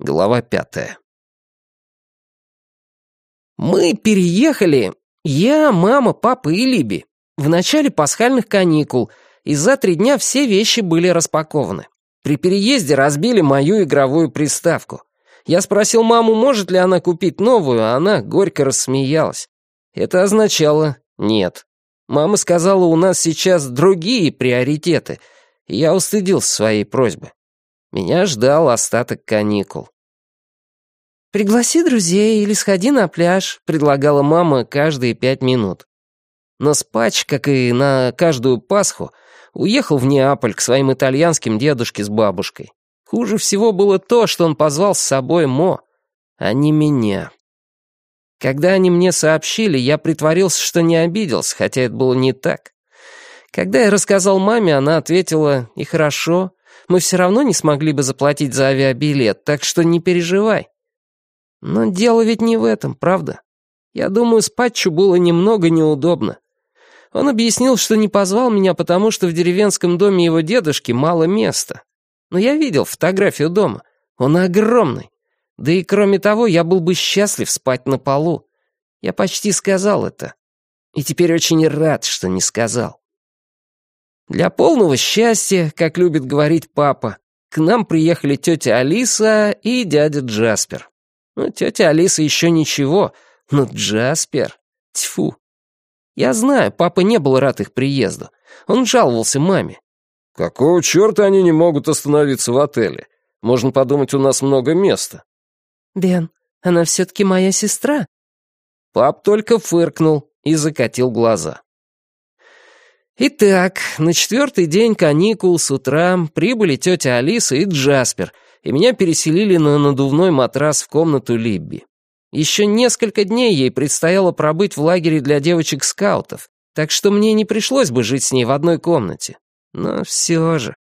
Глава пятая. Мы переехали, я, мама, папа и Либи, в начале пасхальных каникул, и за три дня все вещи были распакованы. При переезде разбили мою игровую приставку. Я спросил маму, может ли она купить новую, а она горько рассмеялась. Это означало «нет». Мама сказала, у нас сейчас другие приоритеты, и я устыдился своей просьбы. Меня ждал остаток каникул. «Пригласи друзей или сходи на пляж», — предлагала мама каждые пять минут. Но Спач, как и на каждую Пасху, уехал в Неаполь к своим итальянским дедушке с бабушкой. Хуже всего было то, что он позвал с собой Мо, а не меня. Когда они мне сообщили, я притворился, что не обиделся, хотя это было не так. Когда я рассказал маме, она ответила, «И хорошо, мы все равно не смогли бы заплатить за авиабилет, так что не переживай». Но дело ведь не в этом, правда? Я думаю, Спатчу было немного неудобно. Он объяснил, что не позвал меня, потому что в деревенском доме его дедушки мало места. Но я видел фотографию дома. Он огромный. Да и кроме того, я был бы счастлив спать на полу. Я почти сказал это. И теперь очень рад, что не сказал. Для полного счастья, как любит говорить папа, к нам приехали тетя Алиса и дядя Джаспер. Ну, тетя Алиса еще ничего, но Джаспер... Тьфу. Я знаю, папа не был рад их приезду. Он жаловался маме. «Какого черта они не могут остановиться в отеле? Можно подумать, у нас много места». «Бен, она все-таки моя сестра». Пап только фыркнул и закатил глаза. Итак, на четвертый день каникул с утра прибыли тетя Алиса и Джаспер, и меня переселили на надувной матрас в комнату Либби. Еще несколько дней ей предстояло пробыть в лагере для девочек-скаутов, так что мне не пришлось бы жить с ней в одной комнате. Но все же.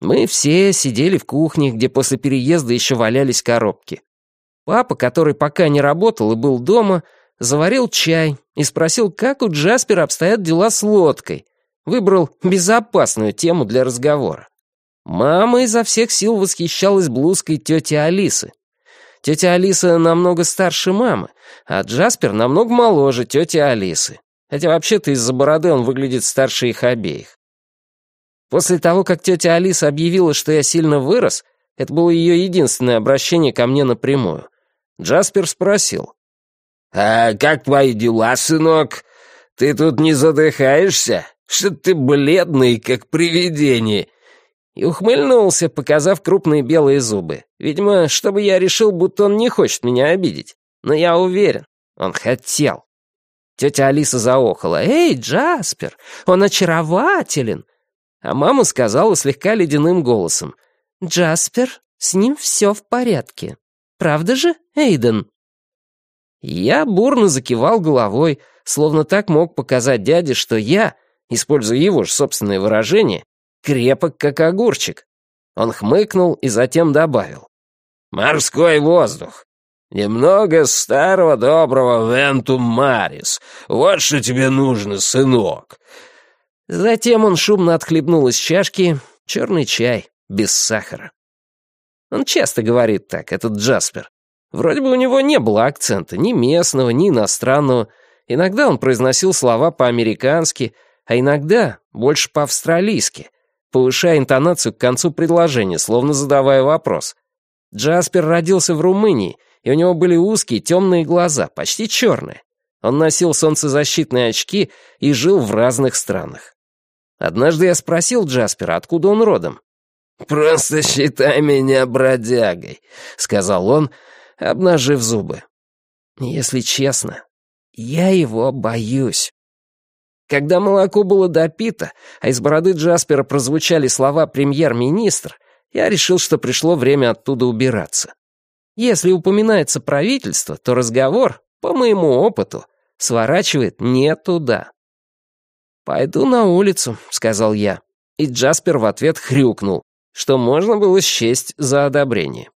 Мы все сидели в кухне, где после переезда еще валялись коробки. Папа, который пока не работал и был дома, заварил чай и спросил, как у Джаспера обстоят дела с лодкой. Выбрал безопасную тему для разговора. Мама изо всех сил восхищалась блузкой тети Алисы. Тетя Алиса намного старше мамы, а Джаспер намного моложе тети Алисы. Хотя вообще-то из-за бороды он выглядит старше их обеих. После того, как тетя Алиса объявила, что я сильно вырос, это было ее единственное обращение ко мне напрямую. Джаспер спросил, «А как твои дела, сынок? Ты тут не задыхаешься? Что ты бледный, как привидение?» И ухмыльнулся, показав крупные белые зубы. Видимо, чтобы я решил, будто он не хочет меня обидеть. Но я уверен, он хотел. Тетя Алиса заохала. «Эй, Джаспер, он очарователен!» А мама сказала слегка ледяным голосом. «Джаспер, с ним все в порядке. Правда же, Эйден?» Я бурно закивал головой, словно так мог показать дяде, что я, используя его же собственное выражение, крепок как огурчик. Он хмыкнул и затем добавил. «Морской воздух. Немного старого доброго Вентум Марис. Вот что тебе нужно, сынок». Затем он шумно отхлебнул из чашки черный чай без сахара. Он часто говорит так, этот Джаспер. Вроде бы у него не было акцента, ни местного, ни иностранного. Иногда он произносил слова по-американски, а иногда больше по-австралийски, повышая интонацию к концу предложения, словно задавая вопрос. Джаспер родился в Румынии, и у него были узкие темные глаза, почти черные. Он носил солнцезащитные очки и жил в разных странах. Однажды я спросил Джаспера, откуда он родом. «Просто считай меня бродягой», — сказал он, обнажив зубы. Если честно, я его боюсь. Когда молоко было допито, а из бороды Джаспера прозвучали слова «премьер-министр», я решил, что пришло время оттуда убираться. Если упоминается правительство, то разговор, по моему опыту, сворачивает не туда. «Пойду на улицу», — сказал я, и Джаспер в ответ хрюкнул, что можно было счесть за одобрение.